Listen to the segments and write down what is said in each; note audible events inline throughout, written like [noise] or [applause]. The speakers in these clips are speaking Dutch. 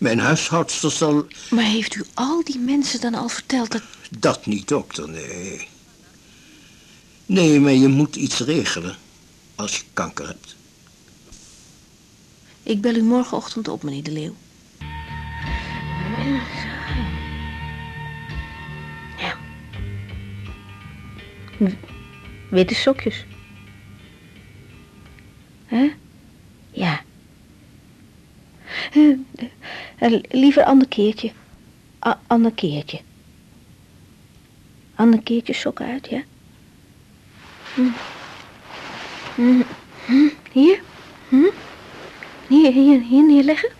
Mijn huishoudster zal... Maar heeft u al die mensen dan al verteld dat... Dat niet, dokter, nee. Nee, maar je moet iets regelen als je kanker hebt. Ik bel u morgenochtend op, meneer De Leeuw. Ja. Witte sokjes. Hè? Ja. Eh, eh, liever ander keertje. A ander keertje. Ander keertje sokken uit, ja? Hm. Hm. Hm. Hier? Hm? Hier, hier, hier neerleggen?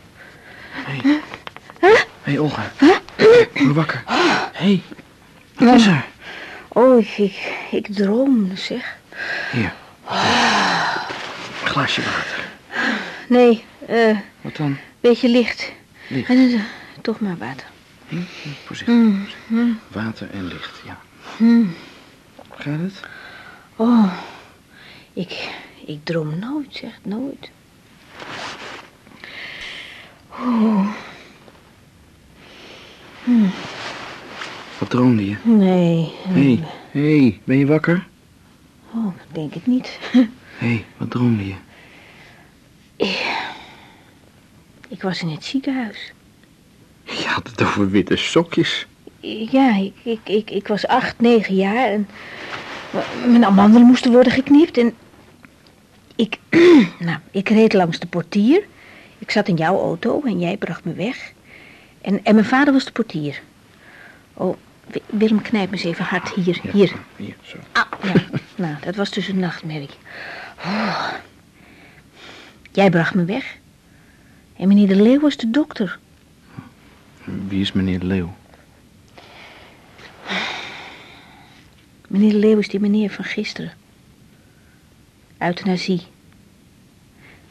Hé, hey. hey, Olga. Word wakker. Hé, hey. wat is er? Oh, ik, ik, ik droom, zeg. Hier. Een glaasje water. Nee, eh, Wat dan? beetje licht. Licht. En, toch maar water. Hm? Hm, Voorzichtig. Mm, mm, Water en licht, ja. mm. Gaat het? Oh, ik, ik droom nooit, zeg, nooit. Oh, Wat droomde je? nee. Hé, hey, hey, ben je wakker? Oh, denk ik niet. Hé, [laughs] hey, wat droomde je? Ik was in het ziekenhuis. Je had het over witte sokjes. Ja, ik, ik, ik, ik was acht, negen jaar en mijn amandelen moesten worden geknipt en ik, [clears throat] nou, ik reed langs de portier. Ik zat in jouw auto en jij bracht me weg. En, en mijn vader was de portier. Oh, Wi- Willem, knijp me eens even hard. Hier, Ja, hier. Hier, zo. Ah, ja. nou, dat was dus een nachtmerrie. Oh. Jij bracht me weg. En meneer de Leeuw was de dokter. Wie is meneer de Leeuw? Meneer de Leeuw is die meneer van gisteren. Euthanasie.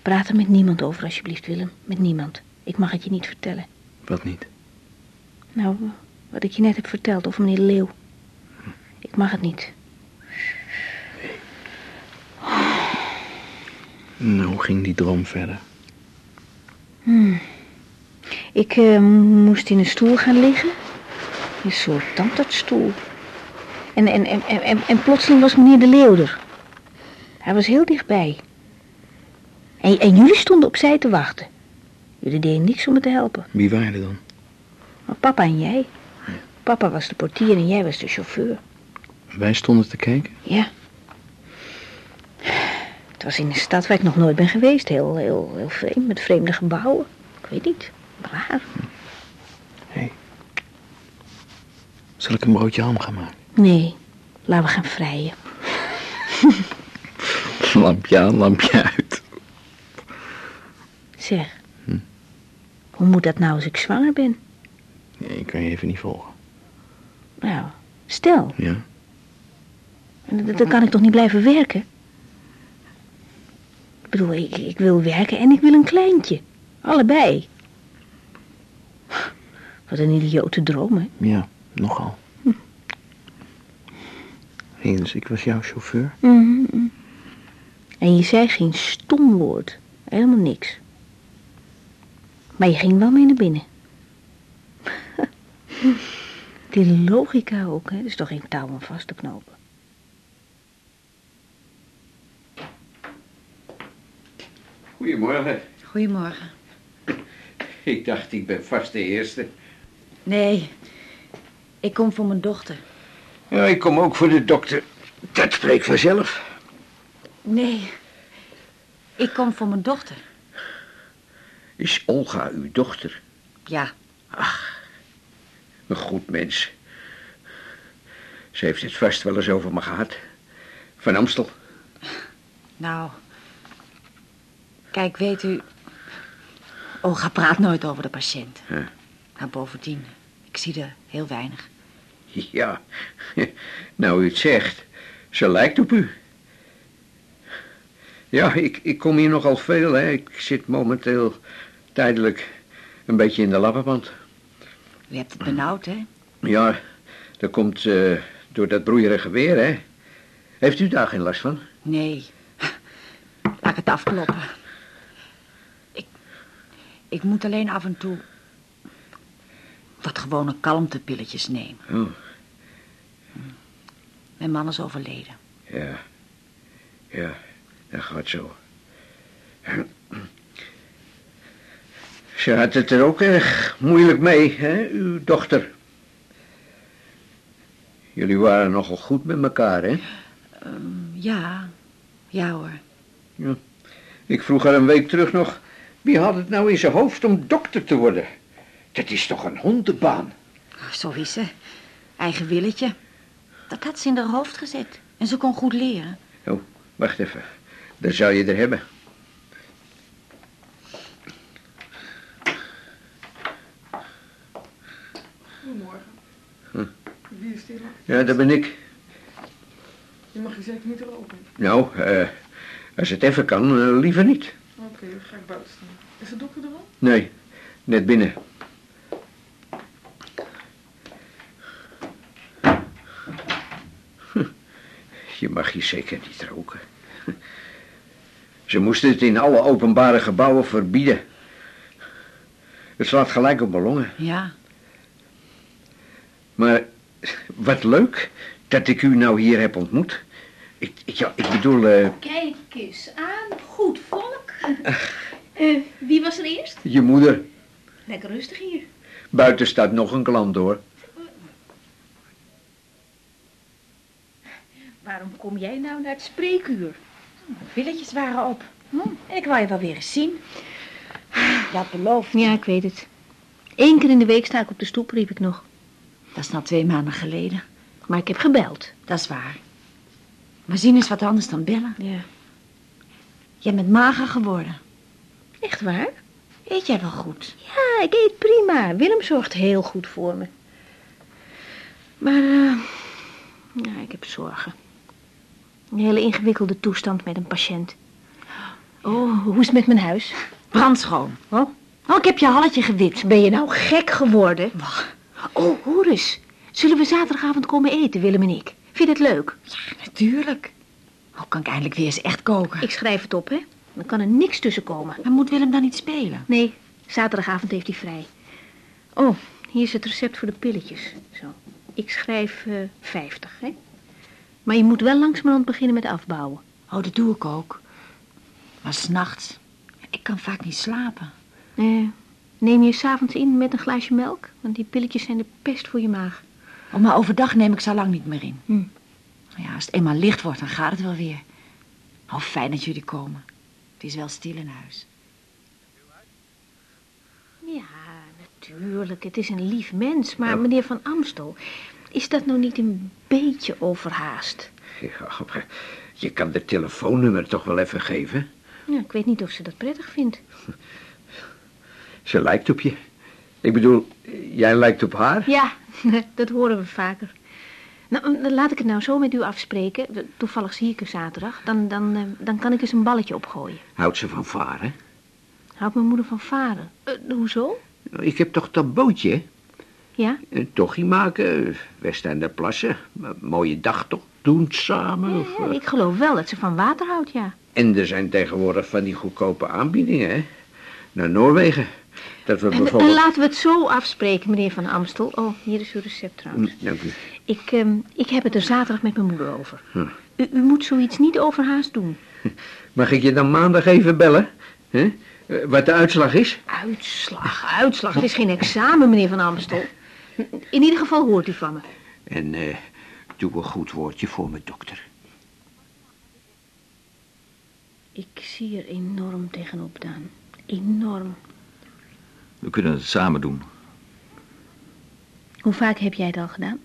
Praat er met niemand over, alsjeblieft, Willem. Met niemand. Ik mag het je niet vertellen. Wat niet? Nou, wat ik je net heb verteld over meneer Leeuw. Ik mag het niet. Nou, hoe ging die droom verder? Ik eh, moest in een stoel gaan liggen. Een soort tandartsstoel. En, en, en, en, en, plotseling was meneer de Leeuw er. Hij was heel dichtbij. En, en jullie stonden opzij te wachten. Jullie deden niks om me te helpen. Wie waren er dan? Maar papa en jij. Papa was de portier en jij was de chauffeur. Wij stonden te kijken. Ja. Het was in een stad waar ik nog nooit ben geweest. Heel, heel, heel vreemd, met vreemde gebouwen. Ik weet niet, raar. Hé. Zal ik een broodje ham gaan maken? Nee, laten we gaan vrijen. [laughs] Lampje aan, lampje uit. Zeg, hoe moet dat nou als ik zwanger ben? Nee, ik kan je even niet volgen. Nou, stel, Ja? dan, dan kan ik toch niet blijven werken? Ik bedoel, ik, ik wil werken en ik wil een kleintje. Allebei. Wat een idiote droom, hè? Ja, nogal. Hé, dus ik was jouw chauffeur? Mhm. En je zei geen stom woord. Helemaal niks. Maar je ging wel mee naar binnen. [laughs] Die logica ook, hè? Er is toch geen touw om vast te knopen. Goedemorgen. Goedemorgen. Ik dacht, ik ben vast de eerste. Nee, ik kom voor mijn dochter. Ja, ik kom ook voor de dokter. Dat spreekt vanzelf. Nee, ik kom voor mijn dochter. Is Olga uw dochter? Ja, Een goed mens. Ze heeft het vast wel eens over me gehad. Van Amstel. nou. Kijk, weet u. Olga praat nooit over de patiënt. Ja. Nou, bovendien, ik zie er heel weinig. Ja, [laughs] nou u het zegt. Ze lijkt op u. Ja, ik, ik kom hier nogal veel, hè. Ik zit momenteel tijdelijk een beetje in de lappenband. U hebt het benauwd, hè? Ja, dat komt eh, door dat broeierige weer, hè. Heeft u daar geen last van? Nee. [laughs] Laat ik het afkloppen. Ik, moet alleen af en toe altijd gewone kalmtepilletjes neem. Oh, Mijn man is overleden. ja. Ja, dat gaat zo. Ze had het er ook erg moeilijk mee, hè, uw dochter. Jullie waren nogal goed met elkaar, hè? Ja, ja hoor. Ik vroeg haar een week terug nog... wie had het nou in zijn hoofd om dokter te worden? Dat is toch een hondenbaan? Zo is ze. Eigen willetje. Dat had ze in haar hoofd gezet. En ze kon goed leren. Oh, wacht even. Daar zou je er hebben. Goedemorgen. Hm. Wie is dit? Ja, dat ben ik. Je mag je zeker niet roken. Nou, eh, als het even kan, eh, liever niet. Oké, dan ga ik buiten staan. Is de dokter er al? Nee, net binnen. Hm, [laughs] Je mag hier zeker niet roken. [laughs] Ze moesten het in alle openbare gebouwen verbieden. Het slaat gelijk op mijn longen. Ja. Maar wat leuk dat ik u nou hier heb ontmoet. Ik, ik, ja, ik bedoel, eh, Kijk eens aan, goed volk. Eh, wie was er eerst? je moeder. Lekker rustig hier. Buiten staat nog een klant hoor. Waarom kom jij nou naar het spreekuur? Villetjes waren op. Hm, ik wou je wel weer eens zien. Je had beloofd. Ja, ik weet het. Eén keer in de week sta ik op de stoep, riep ik nog. Dat is nou twee maanden geleden. Maar ik heb gebeld. Dat is waar. Maar zien is wat anders dan bellen. Ja. Je bent mager geworden. Echt waar? Eet jij wel goed? Ja, ik eet prima. Willem zorgt heel goed voor me. Maar, eh, ja, ik heb zorgen. Een hele ingewikkelde toestand met een patiënt. Oh, hoe is het met mijn huis? Brandschoon. Oh, Oh, ik heb je halletje gewit. ben je nou gek geworden? Oh, hoor eens. Zullen we zaterdagavond komen eten, Willem en ik? Vind je het leuk? Natuurlijk. Oh, kan ik eindelijk weer eens echt koken. Ik schrijf het op, hè? Dan kan er niks tussen komen. Maar moet Willem dan niet spelen? Nee, zaterdagavond heeft hij vrij. Oh, hier is het recept voor de pilletjes. Zo. Ik schrijf eh 50, hè? Maar je moet wel langzamerhand beginnen met afbouwen. Oh, dat doe ik ook. Maar s'nachts. Ik kan vaak niet slapen. Eh, neem je s'avonds in met een glaasje melk? Want die pilletjes zijn de pest voor je maag. Oh, maar overdag neem ik zo lang niet meer in. Hm. Ja, als het eenmaal licht wordt, dan gaat het wel weer. Oh, fijn dat jullie komen. Het is wel stil in huis. Ja, natuurlijk. Het is een lief mens. Maar meneer Van Amstel, is dat nou niet een beetje overhaast? Ja, maar je kan de telefoonnummer toch wel even geven? Ja, ik weet niet of ze dat prettig vindt. Ze lijkt op je. Ik bedoel, jij lijkt op haar? Ja, [laughs] dat horen we vaker. Nou, laat ik het nou zo met u afspreken. Toevallig zie ik u zaterdag. Dan, dan, eh, dan kan ik eens een balletje opgooien. Houdt ze van varen? Houdt mijn moeder van varen? Eh, hoezo? Nou, Ik heb toch dat bootje? Ja? Een tochie maken, West en de Plassen. Een mooie dag toch doen samen? Ja, of, ja, eh, ik geloof wel dat ze van water houdt, ja. En er zijn tegenwoordig van die goedkope aanbiedingen, hè? Naar Noorwegen. Dat we En, laten we het zo afspreken, meneer Van Amstel. Oh, hier is uw recept trouwens. Hm, Dank u. Ik, ehm, ik heb het er zaterdag met mijn moeder over. Hm. U, u moet zoiets niet overhaast doen. [laughs] Mag ik je dan maandag even bellen? hè? Eh, Wat de uitslag is? Uitslag, uitslag. Het is geen examen, meneer Van Amstel. In ieder geval hoort u van me. En eh, doe een goed woordje voor mijn dokter. Ik zie er enorm tegenop, Daan. Enorm. We kunnen het samen doen. Hoe vaak heb jij het al gedaan?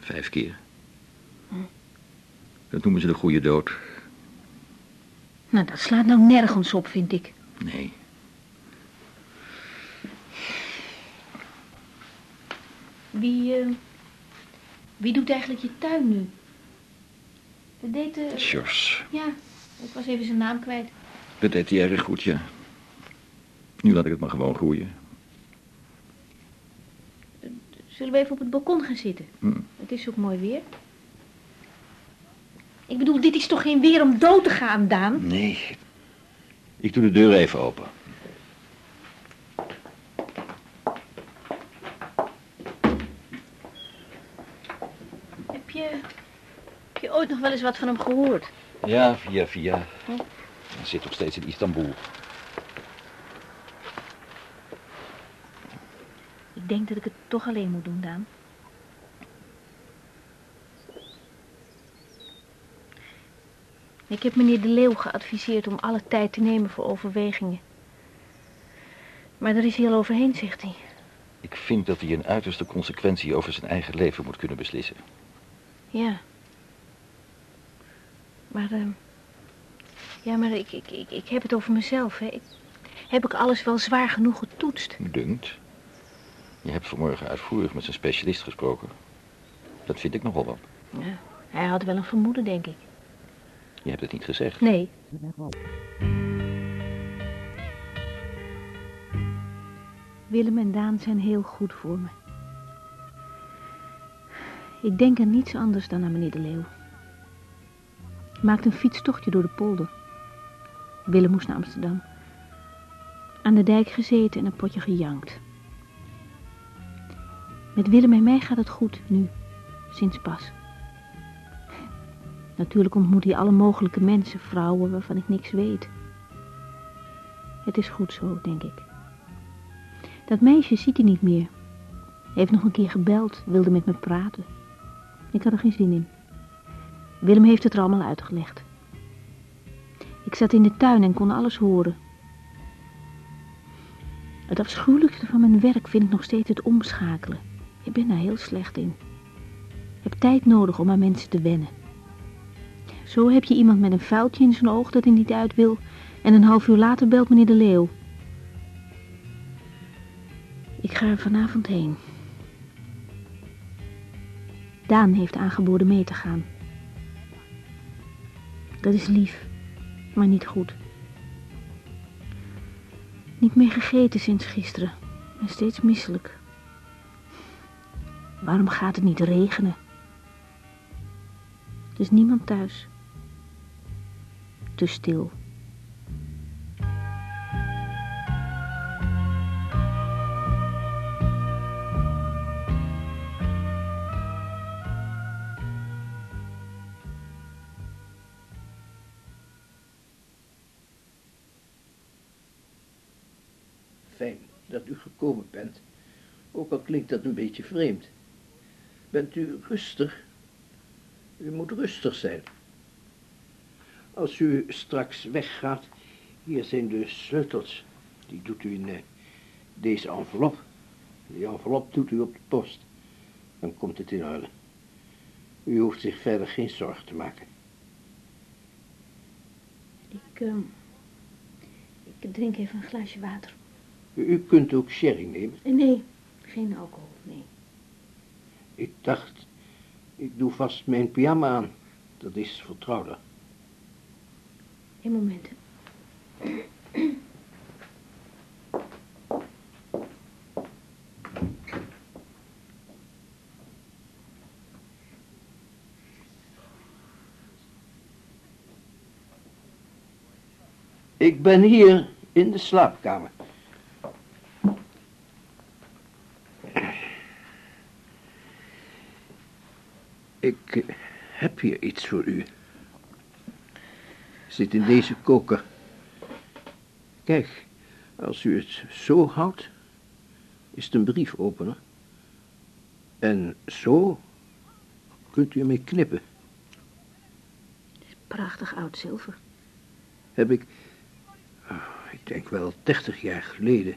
Vijf keer. Dat noemen ze de goede dood. Nou, dat slaat nou nergens op, vind ik. Nee. Wie, eh, wie doet eigenlijk je tuin nu? Dat deed, eh, Sjors. ja, ik was even zijn naam kwijt. Dat deed hij erg goed, ja. Nu laat ik het maar gewoon groeien. Zullen we even op het balkon gaan zitten? Hm. Het is ook mooi weer. Ik bedoel, dit is toch geen weer om dood te gaan, Daan? Nee. Ik doe de deur even open. Heb je, heb je ooit nog wel eens wat van hem gehoord? Ja, via, via. Hm? Hij zit nog steeds in Istanbul. Ik denk dat ik het toch alleen moet doen, Daan. Ik heb meneer De Leeuw geadviseerd om alle tijd te nemen voor overwegingen. Maar daar is hij al overheen, zegt hij. Ik vind dat hij in uiterste consequentie over zijn eigen leven moet kunnen beslissen. Ja. Maar, ehm ja, maar ik, ik, ik, ik heb het over mezelf, hè. Ik, heb ik alles wel zwaar genoeg getoetst? Dunkt. Je hebt vanmorgen uitvoerig met zijn specialist gesproken. Dat vind ik nogal wat. Ja, hij had wel een vermoeden, denk ik. Je hebt het niet gezegd. Nee. Willem en Daan zijn heel goed voor me. Ik denk aan niets anders dan aan meneer De Leeuw. Maakt een fietstochtje door de polder. Willem moest naar Amsterdam. Aan de dijk gezeten en een potje gejankt. Met Willem en mij gaat het goed, nu. Sinds pas. Natuurlijk ontmoet hij alle mogelijke mensen, vrouwen waarvan ik niks weet. Het is goed zo, denk ik. Dat meisje ziet hij niet meer. Hij heeft nog een keer gebeld, wilde met me praten. Ik had er geen zin in. Willem heeft het er allemaal uitgelegd. Ik zat in de tuin en kon alles horen. Het afschuwelijkste van mijn werk vind ik nog steeds het omschakelen. Ik ben daar heel slecht in. Heb tijd nodig om aan mensen te wennen. Zo heb je iemand met een vuiltje in zijn oog dat hij niet uit wil... en een half uur later belt meneer De Leeuw. Ik ga er vanavond heen. Daan heeft aangeboden mee te gaan. Dat is lief, maar niet goed. Niet meer gegeten sinds gisteren en steeds misselijk. Waarom gaat het niet regenen? Er is niemand thuis. Te stil. Fijn dat u gekomen bent. Ook al klinkt dat een beetje vreemd. Bent u rustig? U moet rustig zijn. Als u straks weggaat, hier zijn de sleutels. Die doet u in eh, deze envelop. Die envelop doet u op de post. Dan komt het in orde. U hoeft zich verder geen zorgen te maken. Ik, ehm, ik drink even een glaasje water. U, u kunt ook sherry nemen. Nee, geen alcohol, nee. Ik dacht, ik doe vast mijn pyjama aan. Dat is vertrouwder. Een moment. Ik ben hier in de slaapkamer. Ik heb hier iets voor u. Zit in deze koker. Kijk, als u het zo houdt, is het een briefopener. En zo kunt u ermee knippen. Prachtig oud zilver. Heb ik, oh, ik denk wel 30 jaar geleden,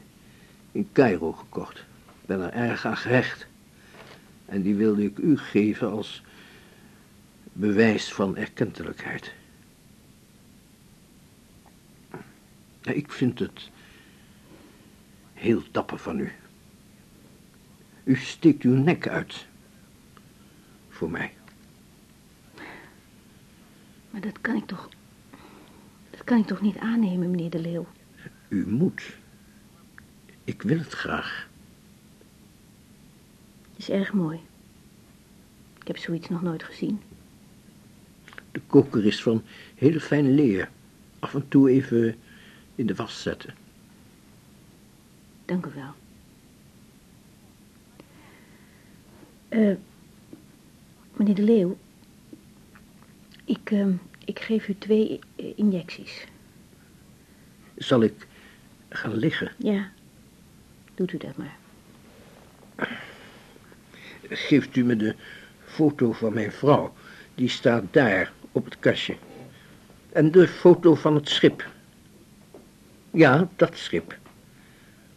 in Cairo gekocht. Ben er erg aan gehecht. En die wilde ik u geven als bewijs van erkentelijkheid. Ik vind het heel dapper van u. U steekt uw nek uit. Voor mij. Maar dat kan ik toch... Dat kan ik toch niet aannemen, meneer De Leeuw? U moet. Ik wil het graag. Het is erg mooi. Ik heb zoiets nog nooit gezien. De koker is van hele fijne leer. Af en toe even in de was zetten. Dank u wel. Eh, Meneer de Leeuw, ik, ehm, ik geef u twee eh, injecties. Zal ik gaan liggen? Ja, doet u dat maar. Geeft u me de foto van mijn vrouw. Die staat daar op het kastje. En de foto van het schip. Ja, dat schip.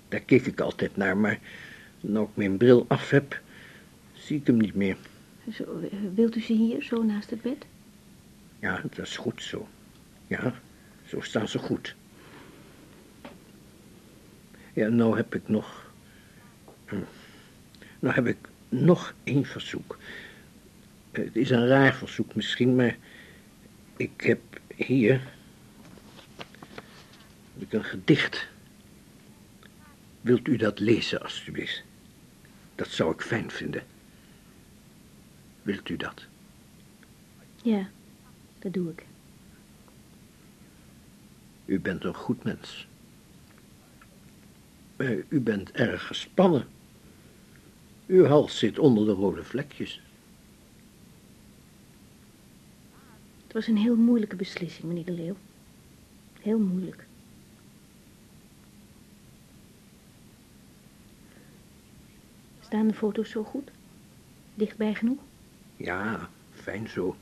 Daar keek ik altijd naar, maar nu ik mijn bril af heb, zie ik hem niet meer. Zo, eh, wilt u ze hier, zo naast het bed? Ja, dat is goed zo. Ja, zo staan ze goed. Ja, nou heb ik nog... hm, Nou heb ik nog één verzoek. Het is een raar verzoek misschien, maar ik heb hier... heb ik een gedicht. Wilt u dat lezen, alstublieft? Dat zou ik fijn vinden. Wilt u dat? Ja, dat doe ik. U bent een goed mens. Maar u bent erg gespannen. Uw hals zit onder de rode vlekjes. Het was een heel moeilijke beslissing, meneer de Leeuw. Heel moeilijk. Staan de foto's zo goed? Dichtbij genoeg? Ja, fijn zo.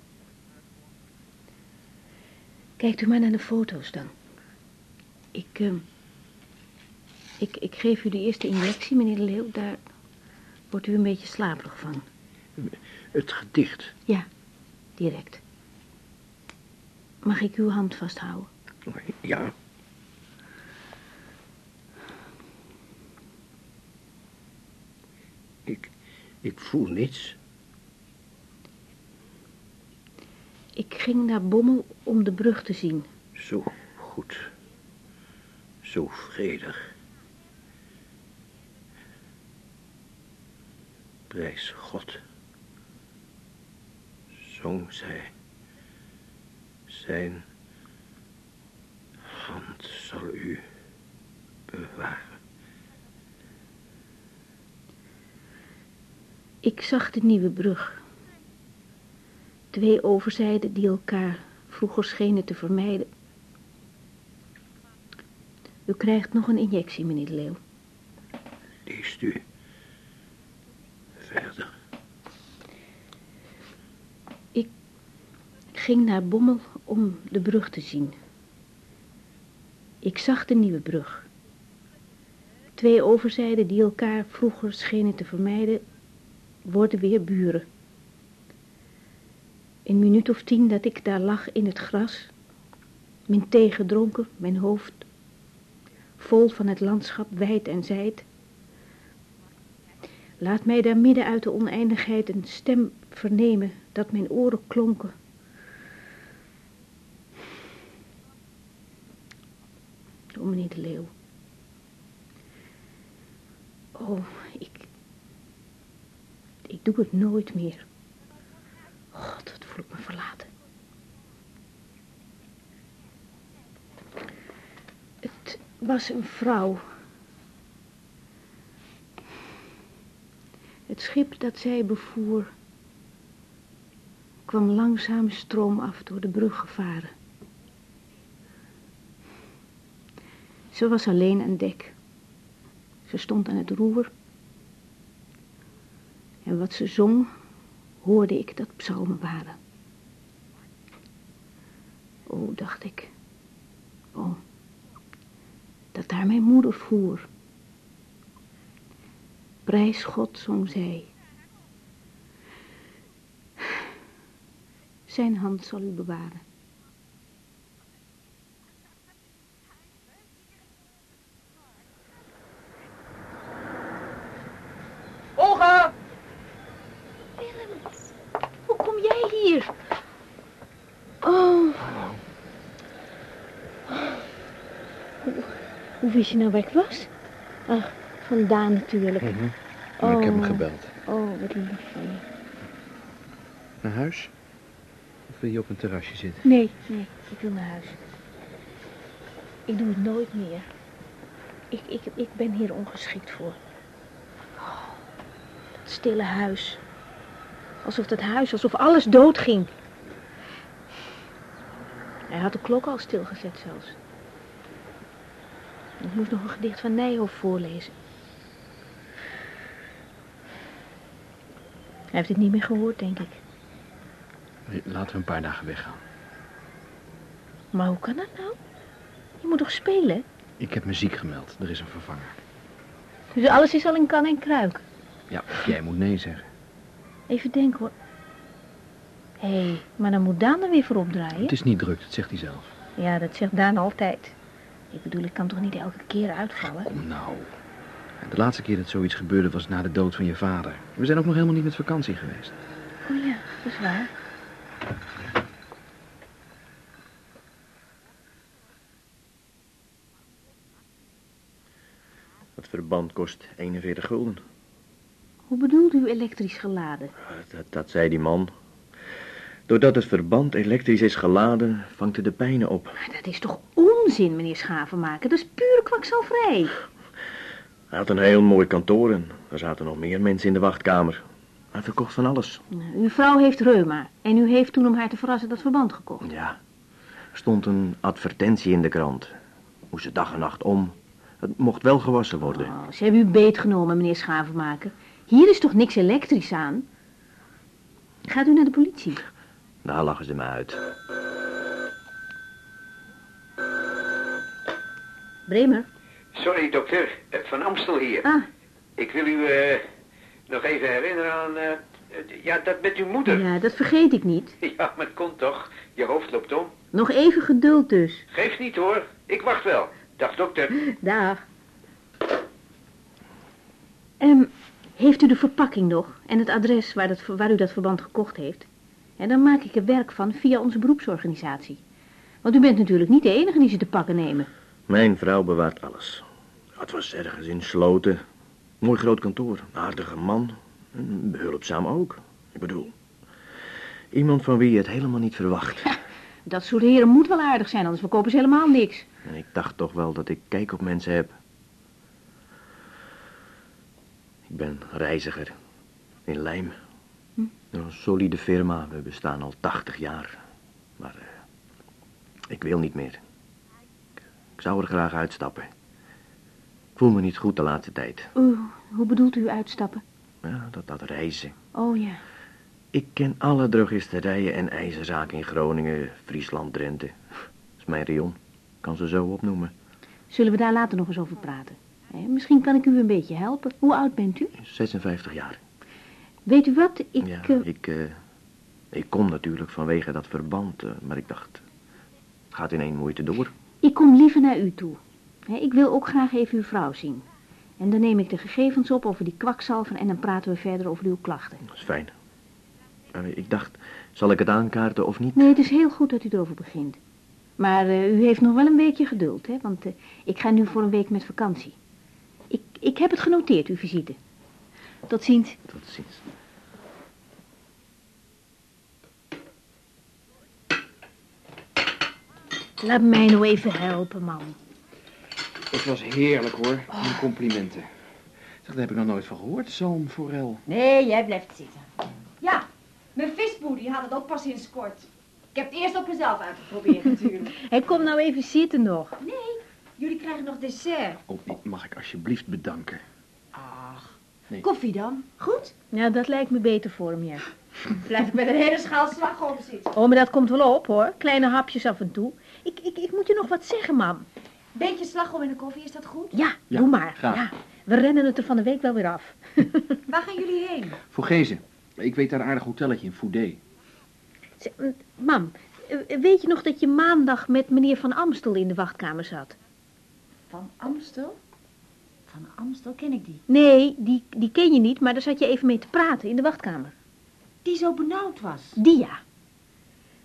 Kijkt u maar naar de foto's dan. Ik, ehm, ik, ik geef u de eerste injectie, meneer de Leeuw. Daar wordt u een beetje slaperig van. Het gedicht. Ja, direct. Mag ik uw hand vasthouden? Ja. Ik, ik voel niets. Ik ging naar Bommel om de brug te zien. Zo goed. Zo vredig. Prijs God. Zong zij. Zijn hand zal u bewaren. Ik zag de nieuwe brug. Twee overzijden die elkaar vroeger schenen te vermijden. U krijgt nog een injectie, meneer de Leeuw. Leest u verder. Ik ging naar Bommel om de brug te zien. Ik zag de nieuwe brug. Twee overzijden die elkaar vroeger schenen te vermijden, worden weer buren. Een minuut of tien dat ik daar lag in het gras, mijn thee gedronken, mijn hoofd vol van het landschap wijd en zijd. Laat mij daar midden uit de oneindigheid een stem vernemen dat mijn oren klonken. O, meneer de Leeuw. Oh, ik... Ik doe het nooit meer. God, wat voel ik me verlaten. Het was een vrouw. Het schip dat zij bevoer kwam langzaam stroomaf door de brug gevaren. Ze was alleen aan dek. Ze stond aan het roer. En wat ze zong, hoorde ik dat psalmen waren. O, dacht ik. O, dat daar mijn moeder voer. Prijs God, zong zij. Zijn hand zal u bewaren. Olga! Hoe kom jij hier? Oh. Hoe, hoe wist je nou waar ik was? Ach, vandaan natuurlijk. Maar ik heb hem Oh. gebeld. Oh, wat lief van je. Naar huis? Of wil je op een terrasje zitten? Nee, nee, ik wil naar huis. Ik doe het nooit meer. Ik, ik, ik ben hier ongeschikt voor. Oh, dat stille huis. Alsof het huis, alsof alles doodging. Hij had de klok al stilgezet zelfs. Ik moest nog een gedicht van Nijhoff voorlezen. Hij heeft het niet meer gehoord, denk ik. Laten we een paar dagen weggaan. Maar hoe kan dat nou? Je moet toch spelen? Ik heb me ziek gemeld. Er is een vervanger. Dus alles is al in kan en kruik. Ja, of jij moet nee zeggen. Even denken hoor. Hé, hey, maar dan moet Daan er weer voor opdraaien. Het is niet druk, dat zegt hij zelf. Ja, dat zegt Daan altijd. Ik bedoel, ik kan toch niet elke keer uitvallen? Kom nou. De laatste keer dat zoiets gebeurde was na de dood van je vader. We zijn ook nog helemaal niet met vakantie geweest. Oh ja, dat is waar. Het verband kost 41 gulden. Hoe bedoelt u elektrisch geladen? Dat, dat zei die man. Doordat het verband elektrisch is geladen, vangt het de pijnen op. Maar dat is toch onzin, meneer Schavenmaker? Dat is pure kwakzalverij. Hij had een heel mooi kantoor en er zaten nog meer mensen in de wachtkamer. Hij verkocht van alles. Uw vrouw heeft reuma en u heeft toen om haar te verrassen dat verband gekocht. Ja, er stond een advertentie in de krant. Moest ze dag en nacht om. Het mocht wel gewassen worden. Oh, ze hebben u beetgenomen, meneer Schavenmaker. Hier is toch niks elektrisch aan? Gaat u naar de politie? Daar lachen ze me uit. Bremer? Sorry, dokter. Eh, Van Amstel hier. Ah, Ik wil u eh, nog even herinneren aan... eh, ja, dat met uw moeder. ja, dat vergeet ik niet. [laughs] Ja, maar het komt toch. Je hoofd loopt om. Nog even geduld dus. Geeft niet hoor. Ik wacht wel. Dag, dokter. Dag. Ehm, heeft u de verpakking nog en het adres waar, dat, waar u dat verband gekocht heeft? En dan maak ik er werk van via onze beroepsorganisatie. Want u bent natuurlijk niet de enige die ze te pakken nemen. Mijn vrouw bewaart alles. Het was ergens in Sloten. Mooi groot kantoor. Aardige man. En behulpzaam ook. Ik bedoel, iemand van wie je het helemaal niet verwacht. Dat soort heren moet wel aardig zijn, anders verkopen ze helemaal niks. En ik dacht toch wel dat ik kijk op mensen heb. Ik ben reiziger. In Lijm. Een solide firma. We bestaan al 80 jaar. Maar eh, ik wil niet meer. Ik, ik zou er graag uitstappen. Ik voel me niet goed de laatste tijd. Hoe bedoelt u uitstappen? Ja, dat, dat reizen. Oh ja. Ik ken alle drogisterijen en ijzerzaken in Groningen, Friesland, Drenthe. Dat is mijn rayon. Kan ze zo opnoemen. Zullen we daar later nog eens over praten? Misschien kan ik u een beetje helpen. Hoe oud bent u? 56 jaar. Weet u wat? Ik, ja, eh, ik, eh, ik kom natuurlijk vanwege dat verband, eh, maar ik dacht, het gaat in één moeite door. ik kom liever naar u toe. Ik wil ook graag even uw vrouw zien. En dan neem ik de gegevens op over die kwakzalver en dan praten we verder over uw klachten. Dat is fijn. Ik dacht, zal ik het aankaarten of niet? Nee, het is heel goed dat u erover begint. Maar u heeft nog wel een weekje geduld, hè? Want ik ga nu voor een week met vakantie. Ik, ik heb het genoteerd, uw visite. Tot ziens. Tot ziens. Laat mij nou even helpen, man. Het was heerlijk hoor. Mijn complimenten. Zeg, daar heb ik nog nooit van gehoord, zalmforel. Nee, jij blijft zitten. Ja, mijn visboer die had het ook pas sinds kort. Ik heb het eerst op mezelf uitgeprobeerd [laughs] natuurlijk. Hij komt nou even zitten nog. Nee, jullie krijgen nog dessert. Oh, mag ik alsjeblieft bedanken? Ach, Nee. koffie dan? Goed? Ja, dat lijkt me beter voor hem, ja. Blijf ik met een hele schaal slagroom zitten. Oh, maar dat komt wel op, hoor. Kleine hapjes af en toe. Ik, ik, ik moet je nog wat zeggen, mam. Beetje slagroom in de koffie, is dat goed? Ja, Ja, doe maar. graag. Ja, we rennen het er van de week wel weer af. [laughs] Waar gaan jullie heen? Voor Gezen. Ik weet daar een aardig hotelletje in Foudé. Mam, eh, weet je nog dat je maandag met meneer Van Amstel in de wachtkamer zat? Van Amstel? Van Amstel ken ik die. Nee, die, die ken je niet, maar daar zat je even mee te praten in de wachtkamer. Die zo benauwd was. Die ja.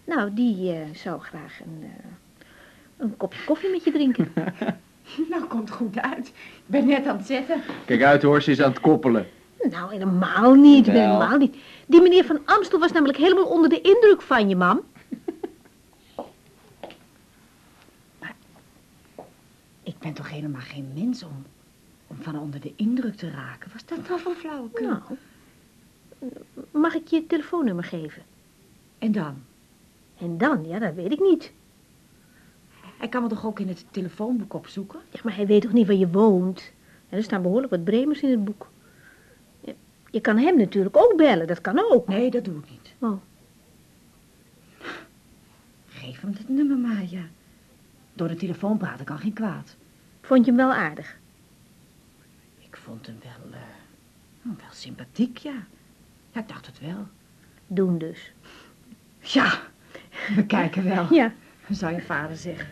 Nou, die eh, zou graag een, eh, een kopje koffie met je drinken. [laughs] Nou, komt goed uit. Ik ben net aan het zetten. Kijk uit hoor, ze is aan het koppelen. nou, helemaal niet, Wel. helemaal niet. Die meneer Van Amstel was namelijk helemaal onder de indruk van je, mam. [laughs] Ik ben toch helemaal geen mens om, om van onder de indruk te raken. Was dat nou voor flauwekul? Nou, Mag ik je telefoonnummer geven? En dan? En dan? Ja, dat weet ik niet. Hij kan me toch ook in het telefoonboek opzoeken? Ja, maar hij weet toch niet waar je woont? En er staan behoorlijk wat Bremers in het boek. Je, je kan hem natuurlijk ook bellen, dat kan ook. Nee, dat doe ik niet. Oh. Geef hem het nummer maar, ja. Door de telefoon praten kan geen kwaad. Vond je hem wel aardig? Ik vond hem wel, eh, wel sympathiek, ja. Ja, ik dacht het wel. Doen dus. Ja, [laughs] we kijken wel, Ja. zou je vader zeggen.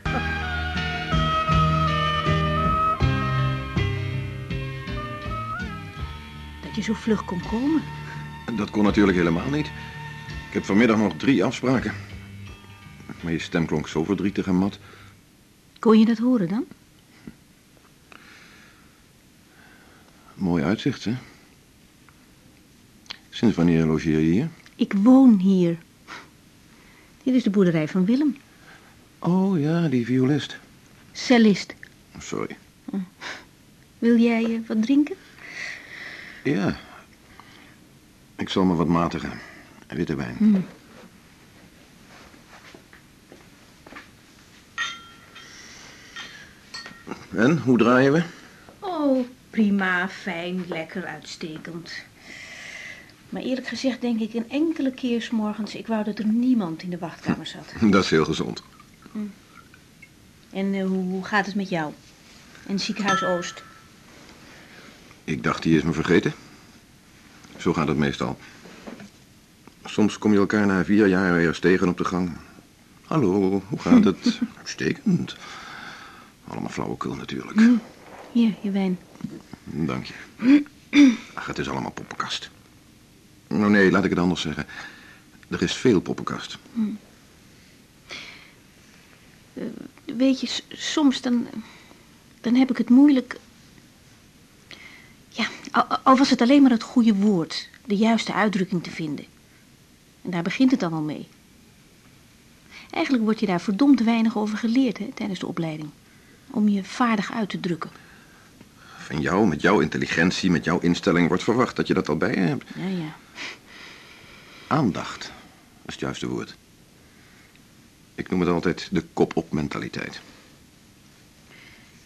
Dat je zo vlug kon komen. Dat kon natuurlijk helemaal niet. Ik heb vanmiddag nog drie afspraken. Maar je stem klonk zo verdrietig en mat. Kon je dat horen dan? Mooi uitzicht, hè? Sinds wanneer logeer je hier? Ik woon hier. Dit is de boerderij van Willem. Oh ja, die violist. Cellist. Sorry. Wil jij eh, wat drinken? Ja. Ik zal me wat matigen. Witte wijn. Hmm. En, hoe draaien we? Oh, prima, fijn, lekker, uitstekend. Maar eerlijk gezegd denk ik een enkele keer 's morgens... ik wou dat er niemand in de wachtkamer zat. Dat is heel gezond. En eh, hoe, hoe gaat het met jou? En ziekenhuis Oost? Ik dacht, die is me vergeten. Zo gaat het meestal. Soms kom je elkaar na vier jaar weer eens tegen op de gang. Hallo, hoe gaat het? Uitstekend. Allemaal flauwekul natuurlijk. Hier, je wijn. Dank je. Ach, het is allemaal poppenkast. Nou nee, laat ik het anders zeggen. Er is veel poppenkast. Weet je, soms dan, dan heb ik het moeilijk... Ja, al, al was het alleen maar het goede woord, de juiste uitdrukking te vinden. En daar begint het dan al mee. Eigenlijk word je daar verdomd weinig over geleerd hè, tijdens de opleiding. Om je vaardig uit te drukken. Van jou, met jouw intelligentie, met jouw instelling wordt verwacht dat je dat al bij je hebt. Ja, ja. Aandacht, is het juiste woord. Ik noem het altijd de kop-op mentaliteit.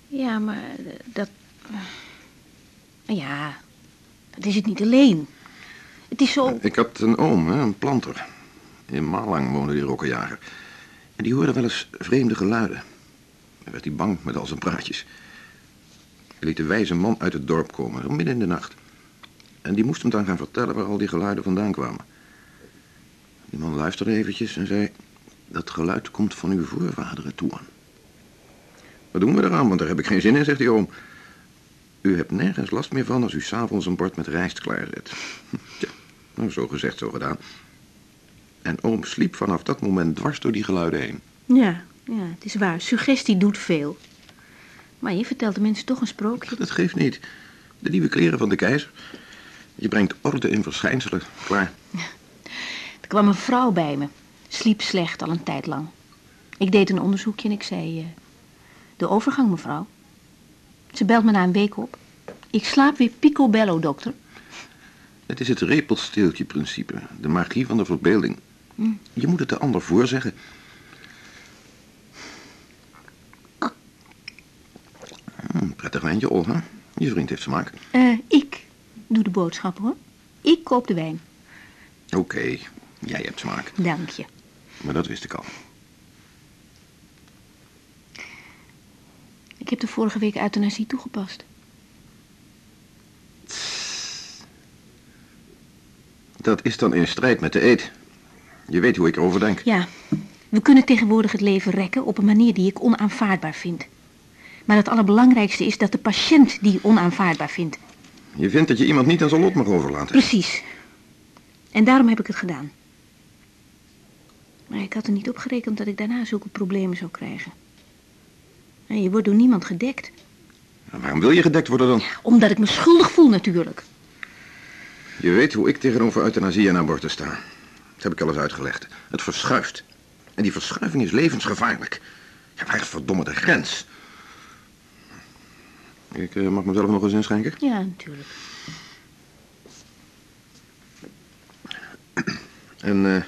Ja, maar eh, dat... eh, Ja, dat is het niet alleen. Het is zo... Ik had een oom, hè, een planter. In Malang woonde die rokkenjager. En die hoorde wel eens vreemde geluiden. Dan werd hij bang met al zijn praatjes. Hij liet de wijze man uit het dorp komen, midden in de nacht. En die moest hem dan gaan vertellen waar al die geluiden vandaan kwamen. Die man luisterde eventjes en zei... Dat geluid komt van uw voorvaderen toe aan. Wat doen we eraan, want daar heb ik geen zin in, zegt die oom. U hebt nergens last meer van als u s'avonds een bord met rijst klaarzet. [laughs] Tja, nou, zo gezegd, zo gedaan. En oom sliep vanaf dat moment dwars door die geluiden heen. Ja, ja, het is waar. Suggestie doet veel. Maar je vertelt de mensen toch een sprookje. Dat geeft niet. De nieuwe kleren van de keizer. Je brengt orde in verschijnselen. Klaar. [laughs] Er kwam een vrouw bij me. Sliep slecht al een tijd lang. Ik deed een onderzoekje en ik zei... eh, de overgang, mevrouw. Ze belt me na een week op. Ik slaap weer picobello, dokter. Het is het repelsteeltje-principe. De magie van de verbeelding. Je moet het de ander voorzeggen. Hmm, prettig wijntje, Olga. Je vriend heeft smaak. Eh, ik doe de boodschap, hoor. Ik koop de wijn. Oké, jij hebt smaak. Dank je. Maar dat wist ik al. Ik heb de vorige week euthanasie toegepast. Dat is dan in strijd met de eed. Je weet hoe ik erover denk. Ja, we kunnen tegenwoordig het leven rekken op een manier die ik onaanvaardbaar vind. Maar het allerbelangrijkste is dat de patiënt die onaanvaardbaar vindt. Je vindt dat je iemand niet aan zijn lot mag overlaten. Precies. En daarom heb ik het gedaan. Maar ik had er niet op gerekend dat ik daarna zulke problemen zou krijgen. En je wordt door niemand gedekt. Waarom wil je gedekt worden dan? Omdat ik me schuldig voel natuurlijk. Je weet hoe ik tegenover euthanasie en abortus sta. Dat heb ik al eens uitgelegd. Het verschuift. En die verschuiving is levensgevaarlijk. Ja, waar is verdomme de grens? Ik eh, mag mezelf nog eens inschenken. Ja, natuurlijk. [clears throat] En, eh,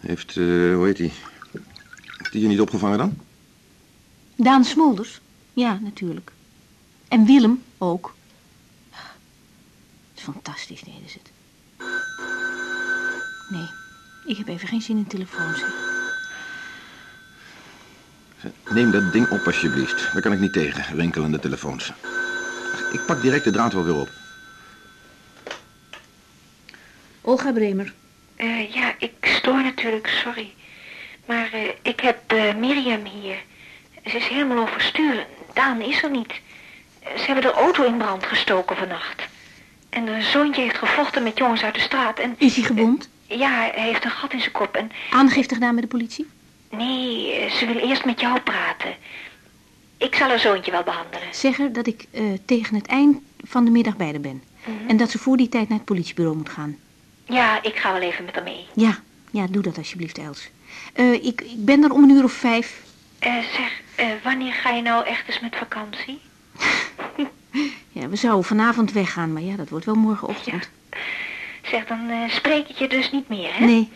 heeft, eh, hoe heet die? Heeft die je niet opgevangen dan? Daan Smolders? Ja, natuurlijk. En Willem ook. Het is fantastisch, deden ze het. Nee, ik heb even geen zin in telefoons. Neem dat ding op alsjeblieft. Daar kan ik niet tegen, rinkelende telefoons. Ik pak direct de draad wel weer op. Olga Bremer. Eh, ja, ik stoor natuurlijk, sorry. Maar eh, ik heb eh, Miriam hier. Ze is helemaal overstuur. Daan is er niet. Ze hebben de auto in brand gestoken vannacht. En haar zoontje heeft gevochten met jongens uit de straat. En, Is hij gewond? ja, hij heeft een gat in zijn kop. En Aangifte gedaan bij de politie? Nee, ze wil eerst met jou praten. Ik zal haar zoontje wel behandelen. Zeg haar dat ik eh, tegen het eind van de middag bij haar ben. En dat ze voor die tijd naar het politiebureau moet gaan. Ja, ik ga wel even met haar mee. Ja, ja, doe dat alsjeblieft, Els. Eh, ik, ik ben er om een uur of vijf. Eh, zeg, wanneer ga je nou echt eens met vakantie? [laughs] Ja, we zouden vanavond weggaan, maar ja, dat wordt wel morgenochtend. Zeg, dan spreek ik je dus niet meer, hè? Nee,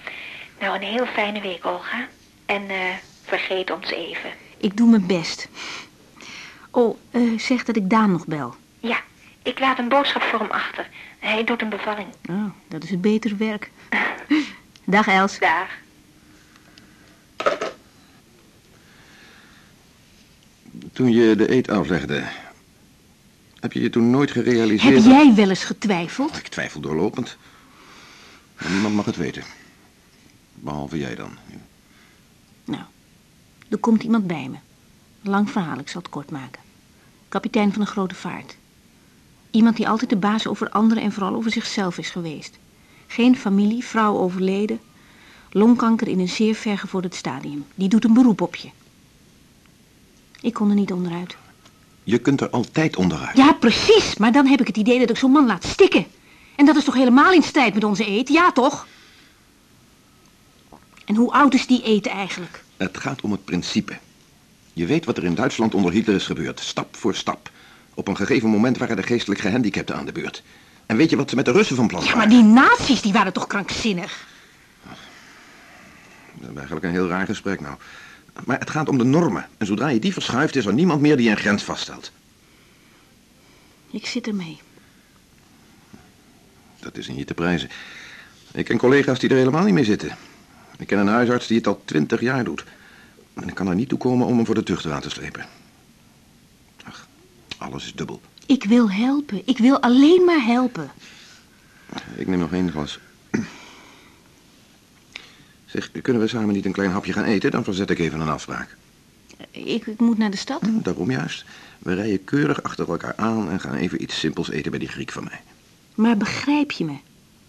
Nou, een heel fijne week, Olga. En eh, vergeet ons even. ik doe mijn best. Oh, eh, zeg dat ik Daan nog bel. Ja, ik laat een boodschap voor hem achter. Hij doet een bevalling. Oh, dat is het betere werk. [laughs] Dag, Els. Dag. Toen je de eet aflegde, heb je je toen nooit gerealiseerd... Heb jij wel eens getwijfeld? Ik twijfel doorlopend. Maar niemand mag het weten. Behalve jij dan. Er komt iemand bij me. Lang verhaal, ik zal het kort maken. Kapitein van een grote vaart. Iemand die altijd de baas over anderen en vooral over zichzelf is geweest. Geen familie, vrouw overleden. Longkanker in een zeer vergevorderd stadium. Die doet een beroep op je. Ik kon er niet onderuit. Je kunt er altijd onderuit. Ja, precies. Maar dan heb ik het idee dat ik zo'n man laat stikken. En dat is toch helemaal in strijd met onze eet? Ja, toch? En hoe oud is die eet eigenlijk? Het gaat om het principe. Je weet wat er in Duitsland onder Hitler is gebeurd. Stap voor stap. Op een gegeven moment waren de geestelijk gehandicapten aan de beurt. En weet je wat ze met de Russen van plan Ja, maar die nazi's, die waren toch krankzinnig? Dat is eigenlijk een heel raar gesprek nou. Maar het gaat om de normen. En zodra je die verschuift, is er niemand meer die een grens vaststelt. Ik zit ermee. Dat is in je te prijzen. Ik ken collega's die er helemaal niet mee zitten. Ik ken een huisarts die het al twintig jaar doet. En ik kan er niet toe komen om hem voor de tuchter aan te slepen. Ach, alles is dubbel. Ik wil helpen. Ik wil alleen maar helpen. Ik neem nog één glas. Zeg, kunnen we samen niet een klein hapje gaan eten? Dan verzet ik even een afspraak. Ik, ik moet naar de stad. Daarom juist. We rijden keurig achter elkaar aan en gaan even iets simpels eten bij die Griek van mij. Maar begrijp je me?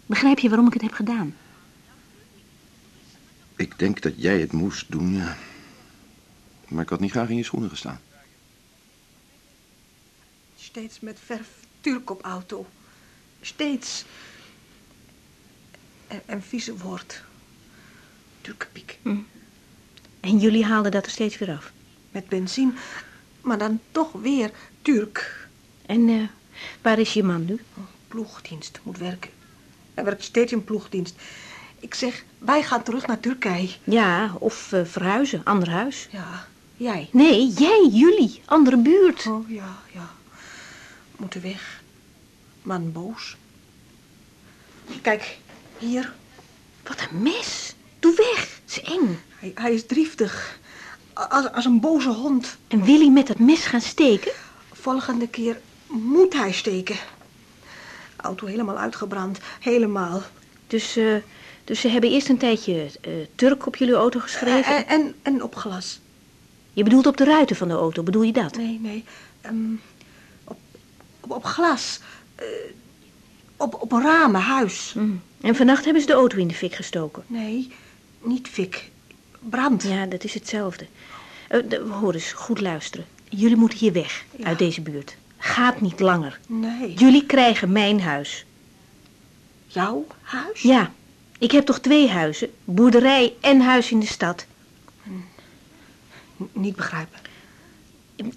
Begrijp je waarom ik het heb gedaan? Ik denk dat jij het moest doen, ja. Maar ik had niet graag in je schoenen gestaan. Steeds met verf Turk op auto. Steeds. En, en vieze woord. Turkenpiek. En jullie haalden dat er steeds weer af. Met benzine. Maar dan toch weer Turk. En eh, waar is je man nu? Oh, ploegdienst moet werken. Hij werkt steeds in ploegdienst. Ik zeg, wij gaan terug naar Turkije. Ja, of eh, verhuizen, ander huis. Ja, jij. Nee, jij, jullie, andere buurt. Oh, ja, ja. Moeten weg. Man boos. Kijk, hier. Wat een mes. Doe weg, het is eng. Hij, hij is driftig. Als, als een boze hond. En wil hij met dat mes gaan steken? Volgende keer moet hij steken. Auto helemaal uitgebrand. Helemaal. Dus, eh, dus ze hebben eerst een tijdje eh, Turk op jullie auto geschreven. En, en, en op glas. Je bedoelt op de ruiten van de auto, bedoel je dat? Nee, nee. ehm, op, op, op glas. Eh, op, op een ramen, huis. Mm. En vannacht hebben ze de auto in de fik gestoken. Nee, niet fik. Brand. Ja, dat is hetzelfde. Eh, de- hoor eens, goed luisteren. Jullie moeten hier weg, Ja. uit deze buurt. Gaat niet langer. Nee. Jullie krijgen mijn huis. Jouw huis? Ja, ik heb toch twee huizen. Boerderij en huis in de stad. N- niet begrijpen.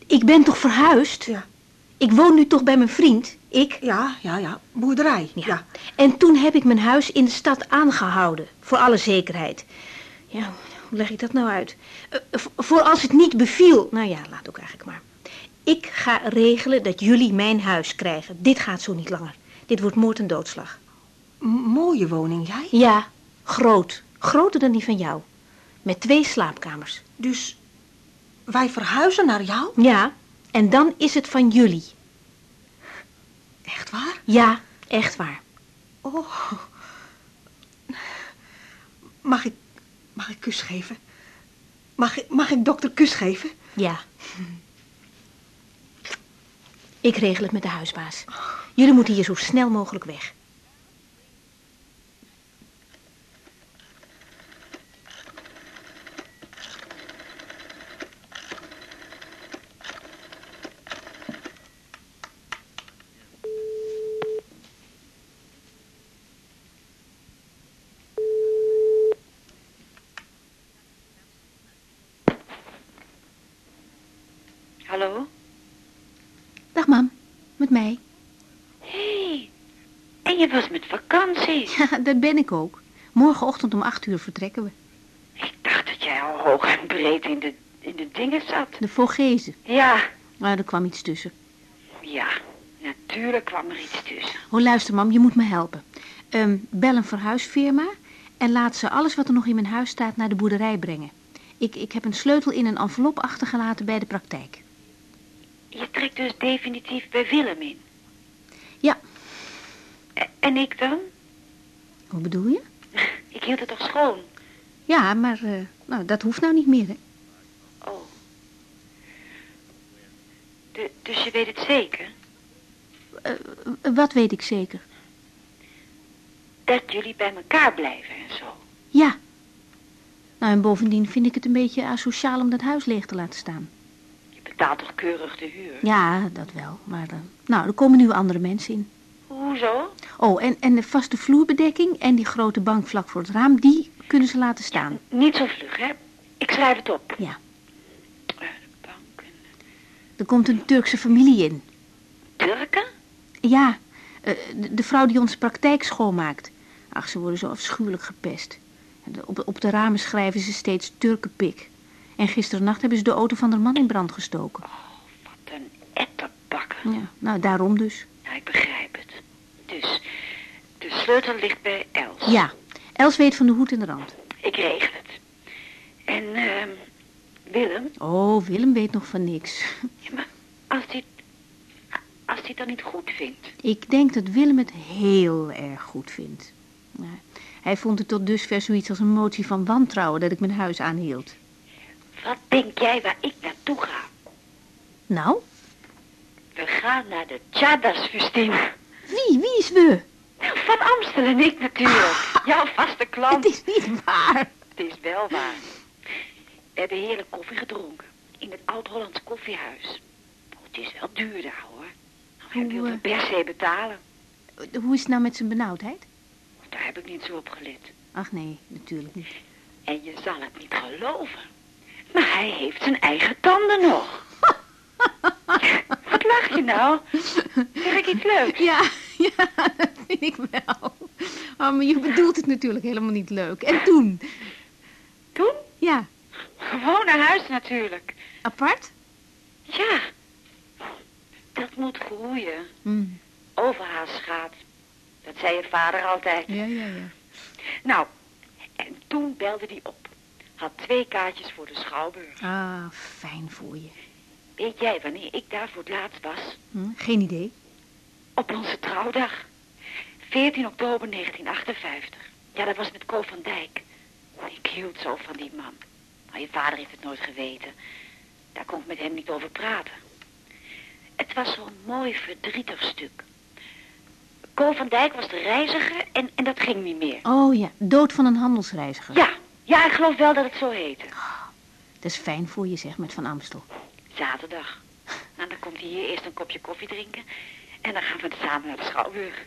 Ik ben toch verhuisd? Ja. Ik woon nu toch bij mijn vriend? Ik? Ja, ja, ja. Boerderij. Ja. En toen heb ik mijn huis in de stad aangehouden. Voor alle zekerheid. Ja, hoe leg ik dat nou uit? Eh, voor als het niet beviel. Nou ja, laat ook eigenlijk maar. Ik ga regelen dat jullie mijn huis krijgen. Dit gaat zo niet langer. Dit wordt moord en doodslag. Mooie woning, jij? Ja, groot. Groter dan die van jou. Met twee slaapkamers. Dus wij verhuizen naar jou? Ja, en dan is het van jullie. Echt waar? Ja, echt waar. Oh. Mag ik, mag ik kus geven? Mag ik, mag ik dokter kus geven? Ja. Ik regel het met de huisbaas. Jullie moeten hier zo snel mogelijk weg. Hallo? Dag, mam. Met mij. Hé, hey, en je was met [laughs] Ja, dat ben ik ook. Morgenochtend om acht uur vertrekken we. Ik dacht dat jij al hoog en breed in de, in de dingen zat. De Vogezen. Ja, Maar er kwam iets tussen. ja, natuurlijk kwam er iets tussen. Oh, luister, mam, je moet me helpen. Ehm, bel een verhuisfirma en laat ze alles wat er nog in mijn huis staat naar de boerderij brengen. Ik, ik heb een sleutel in een envelop achtergelaten bij de praktijk. Je trekt dus definitief bij Willem in. Ja. En ik dan? Hoe bedoel je? [laughs] Ik hield het toch schoon? Ja, maar eh, nou, dat hoeft nou niet meer, hè? Oh. De, dus je weet het zeker? Eh, wat weet ik zeker? Dat jullie bij elkaar blijven en zo. Ja. Nou, en bovendien vind ik het een beetje asociaal om dat huis leeg te laten staan. Je betaalt toch keurig de huur? Ja, dat wel. Maar, eh, nou, er komen nu andere mensen in. Hoezo? Oh, en, en de vaste vloerbedekking en die grote bank vlak voor het raam, die kunnen ze laten staan. Niet zo vlug, hè? Ik schrijf het op. Ja. Eh, de bank en Er komt een Turkse familie in. Turken? Ja, eh, de, de vrouw die onze praktijk schoonmaakt. Ach, ze worden zo afschuwelijk gepest. Op, op de ramen schrijven ze steeds Turkenpik. En gisternacht hebben ze de auto van de man in brand gestoken. Wat een etterbakker. Ja, nou, daarom dus. Nou, ik begrijp het. Dus, de sleutel ligt bij Els. Ja, Els weet van de hoed en de rand. Ik regel het. En, ehm Willem, Oh, Willem weet nog van niks. ja, maar als hij als hij het dan niet goed vindt. Ik denk dat Willem het heel erg goed vindt. Hij vond het tot dusver zoiets als een motie van wantrouwen dat ik mijn huis aanhield. Wat denk jij waar ik naartoe ga? Nou, We gaan naar de Tjadas-festin. Wie? Wie is we? Van Amstel en ik natuurlijk. [laughs] Jouw vaste klant. Het is niet waar. Het is wel waar. We hebben heerlijk koffie gedronken. In het Oud-Hollands koffiehuis. Oh, het is wel duur daar, hoor. Hij Hoe, wil eh? het per se betalen. Hoe is het nou met zijn benauwdheid? Daar heb ik niet zo op gelet. Ach nee, natuurlijk niet. En je zal het niet geloven. Maar hij heeft zijn eigen tanden nog. [laughs] Wat lach je nou? Zeg ik iets leuks? Ja, ja, dat vind ik wel. Oh, maar je bedoelt het natuurlijk helemaal niet leuk. En toen? Toen? Ja, Gewoon naar huis natuurlijk. apart? Ja. Dat moet groeien. Hm. Overhaast gaat. Dat zei je vader altijd. Ja, ja, ja. Nou, en toen belde hij op. Had twee kaartjes voor de Schouwburg. Ah, fijn voor je. Weet jij wanneer ik daar voor het laatst was? Hm, geen idee. Op onze trouwdag. 14 oktober 1958. Ja, dat was met Ko van Dijk. Ik hield zo van die man. Maar je vader heeft het nooit geweten. Daar kon ik met hem niet over praten. Het was zo'n mooi verdrietig stuk. Ko van Dijk was de reiziger en, en dat ging niet meer. Oh ja, dood van een handelsreiziger. Ja, ja, ik geloof wel dat het zo heette. Dat is fijn voor je, zeg, met Van Amstel. Zaterdag. Nou, dan komt hij hier eerst een kopje koffie drinken. En dan gaan we samen naar de Schouwburg.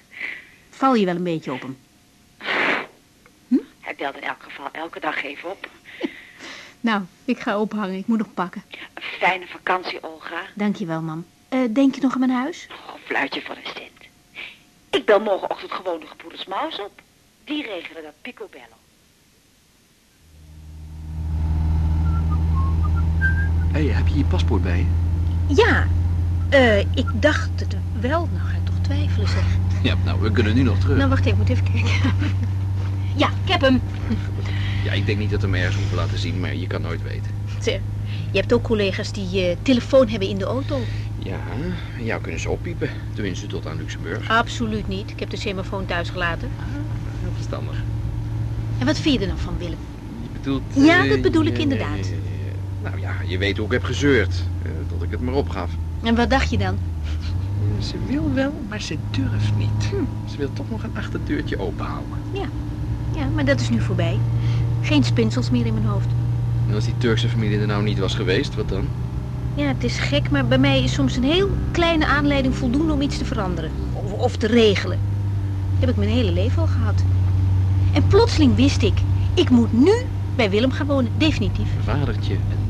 Val je wel een beetje op hem? Hij belt in elk geval elke dag even op. Nou, ik ga ophangen. Ik moet nog pakken. Een fijne vakantie, Olga. Dankjewel, mam. Eh, denk je nog aan mijn huis? Oh, fluitje van een cent. bel morgenochtend gewoon de gebroeders Maus op. Die regelen dat picobello. Hé, hey, heb je je paspoort bij je? Ja, eh, ik dacht het wel. Nou, ga ik toch twijfelen, zeg. [laughs] Ja, nou, we kunnen nu nog terug. Nou, wacht even, ik moet even kijken. [laughs] ja, ik heb hem. Ja, ik denk niet dat we hem ergens hoeven laten zien, maar je kan nooit weten. Zeg, je hebt ook collega's die uh, telefoon hebben in de auto. Ja, jou kunnen ze oppiepen. Tenminste, tot aan Luxemburg. Absoluut niet. Ik heb de semafoon thuis gelaten. Ah, heel verstandig. En wat vind je er nou van, Willem? Je bedoelt... Ja, dat bedoel ik inderdaad. Nou ja, je weet hoe ik heb gezeurd. Uh, tot ik het maar opgaf. En wat dacht je dan? Ze wil wel, maar ze durft niet. Hm. Ze wil toch nog een achterdeurtje openhouden. Ja. ja, maar dat is nu voorbij. Geen spinsels meer in mijn hoofd. En als die Turkse familie er nou niet was geweest, wat dan? Ja, het is gek, maar bij mij is soms een heel kleine aanleiding voldoende om iets te veranderen. Of, of te regelen. Dat heb ik mijn hele leven al gehad. En plotseling wist ik, ik moet nu bij Willem gaan wonen, definitief. Vadertje en.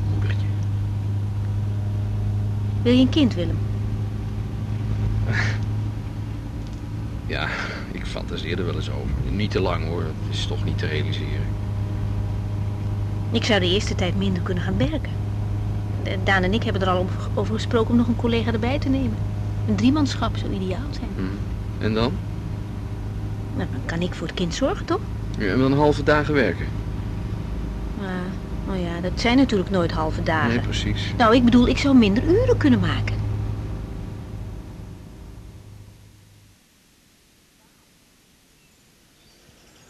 Wil je een kind, Willem? [laughs] Ja, ik fantaseer er wel eens over. Niet te lang hoor, het is toch niet te realiseren. Ik zou de eerste tijd minder kunnen gaan werken. Daan en ik hebben er al over gesproken om nog een collega erbij te nemen. Een driemanschap zou ideaal zijn. Hmm. En dan? Nou, dan kan ik voor het kind zorgen, toch? Ja, en dan halve dagen werken. Uh, nou ja, dat zijn natuurlijk nooit halve dagen. Nee, precies. Nou, ik bedoel, ik zou minder uren kunnen maken.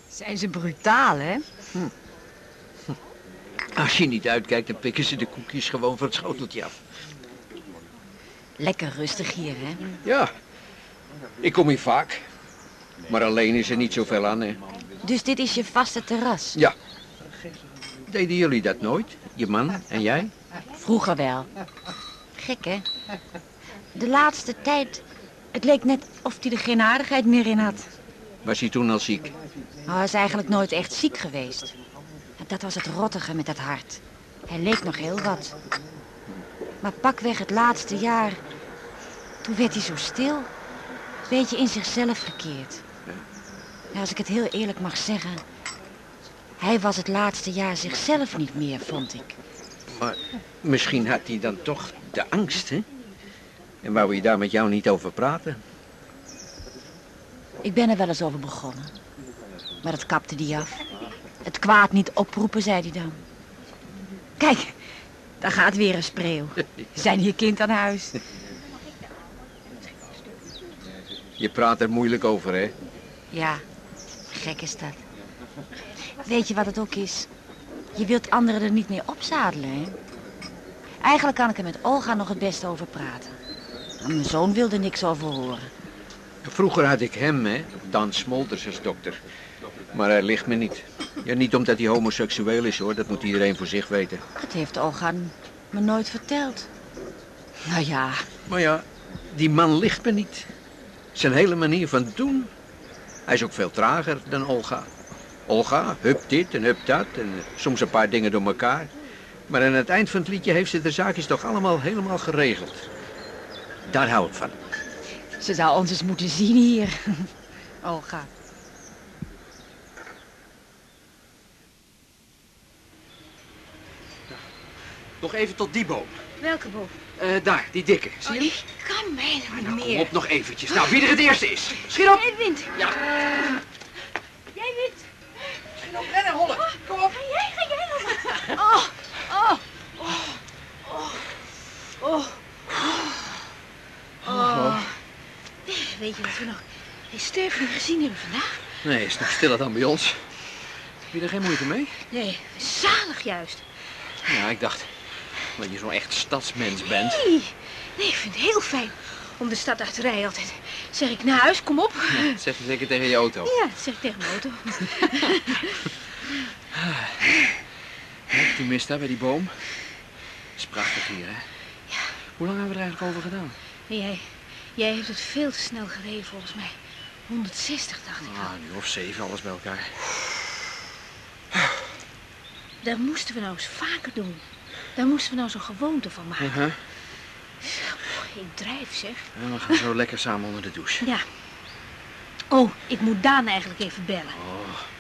Zijn ze brutaal, hè? Hm. Als je niet uitkijkt, dan pikken ze de koekjes gewoon van het schoteltje af. Lekker rustig hier, hè? Ja, ik kom hier vaak. Maar alleen is er niet zoveel aan, hè. Dus dit is je vaste terras? Ja. Deden jullie dat nooit? Je man en jij? Vroeger wel. Gek, hè? De laatste tijd... Het leek net of hij er geen aardigheid meer in had. Was hij toen al ziek? Hij is eigenlijk nooit echt ziek geweest. Dat was het rottige met het hart. Hij leek nog heel wat. Maar pakweg het laatste jaar... Toen werd hij zo stil. Een beetje in zichzelf gekeerd. Ja, als ik het heel eerlijk mag zeggen... Hij was het laatste jaar zichzelf niet meer, vond ik. Maar misschien had hij dan toch de angst, hè? En wou hij daar met jou niet over praten? Ik ben er wel eens over begonnen. Maar dat kapte die af. Het kwaad niet oproepen, zei hij dan. Kijk, daar gaat weer een spreeuw. [laughs] Zijn hier kind aan huis? Je praat er moeilijk over, hè? Ja, gek is dat. Weet je wat het ook is? Je wilt anderen er niet mee opzadelen, hè? Eigenlijk kan ik er met Olga nog het beste over praten. Mijn zoon wilde niks over horen. Vroeger had ik hem, hè, Dan Smolters als dokter. Maar hij ligt me niet. Ja, niet omdat hij homoseksueel is, hoor. Dat moet iedereen voor zich weten. Dat heeft Olga me nooit verteld. Nou ja. Maar ja, die man ligt me niet. Zijn hele manier van doen. Hij is ook veel trager dan Olga. Olga, hup dit en hup dat. En soms een paar dingen door elkaar. Maar aan het eind van het liedje heeft ze de zaakjes toch allemaal helemaal geregeld. Daar hou ik van. Ze zou ons eens moeten zien hier. [laughs] Olga. Nog even tot die boom. Welke boom? Uh, daar, die dikke. Zie je oh, ik kan mij ah, niet nou, meer. Kom op nog eventjes. Nou, wie er het eerste is. Schiet op. Jij wint. Ja. Jij wint. Op, rennen, hollen. Kom op. Ga jij, ga jij nog [laughs] Oh, oh, oh, oh, oh. oh. Weet je wat we nog geen sterven niet gezien hebben vandaag? Nee, is nog stiller dan bij ons. Heb je er geen moeite mee? Nee, zalig juist. Ja, ik dacht dat je zo'n echt stadsmens bent. Nee, nee, ik vind het heel fijn om de stad uit te rijden altijd. Zeg ik naar huis, kom op. Ja, zeg je zeker tegen je auto. Ja, dat zeg ik tegen mijn auto. [laughs] Ja, toen mist daar bij die boom. Het is prachtig hier, hè? Ja. Hoe lang hebben we er eigenlijk over gedaan? Jij, jij heeft het veel te snel gereden volgens mij. 160 dacht ik Ah, nu of zeven, alles bij elkaar. Dat moesten we nou eens vaker doen. Daar moesten we nou zo'n gewoonte van maken. Uh -huh. Ik drijf, zeg. En we gaan zo lekker samen onder de douche. Ja. Oh, ik moet Daan eigenlijk even bellen.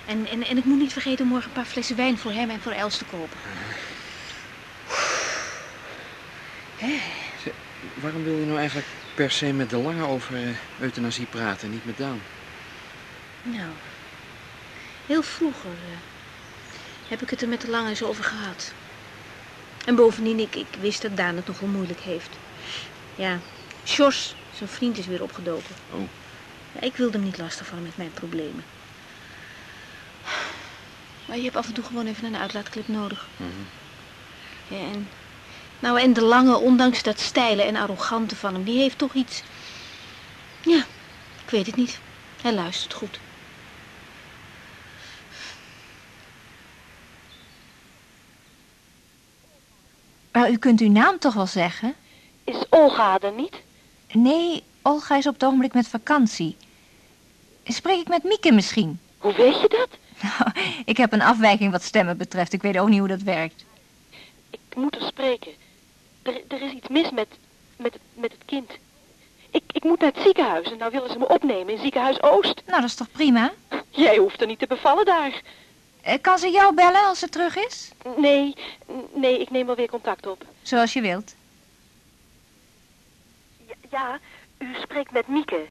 En, en, en ik moet niet vergeten om morgen een paar flessen wijn voor hem en voor Els te kopen. Hè? Waarom wil je nou eigenlijk per se met De Lange over eh, euthanasie praten, niet met Daan? Nou, heel vroeger eh, heb ik het er met de lange eens over gehad. En bovendien, ik, ik wist dat Daan het nog wel moeilijk heeft. Ja, Sjors, zijn vriend, is weer opgedoken. Oh. Ja, ik wilde hem niet lastigvallen met mijn problemen. Maar je hebt af en toe gewoon even een uitlaatklep nodig. Ja, en, nou, en de lange, ondanks dat stijle en arrogante van hem, die heeft toch iets... Ja, ik weet het niet. Hij luistert goed. Maar u kunt uw naam toch wel zeggen? Is Olga er niet? Nee, Olga is op het ogenblik met vakantie. Spreek ik met Mieke misschien? Hoe weet je dat? [laughs] Nou, ik heb een afwijking wat stemmen betreft. Ik weet ook niet hoe dat werkt. Ik moet er spreken. Er, er is iets mis met, met, het- met het kind. Ik, ik moet naar het ziekenhuis en nou willen ze me opnemen in ziekenhuis Oost. Nou, dat is toch prima? Jij hoeft er niet te bevallen daar. Eh, Kan ze jou bellen als ze terug is? Nee, nee, ik neem wel weer contact op. Zoals je wilt. Ja, u spreekt met Mieke.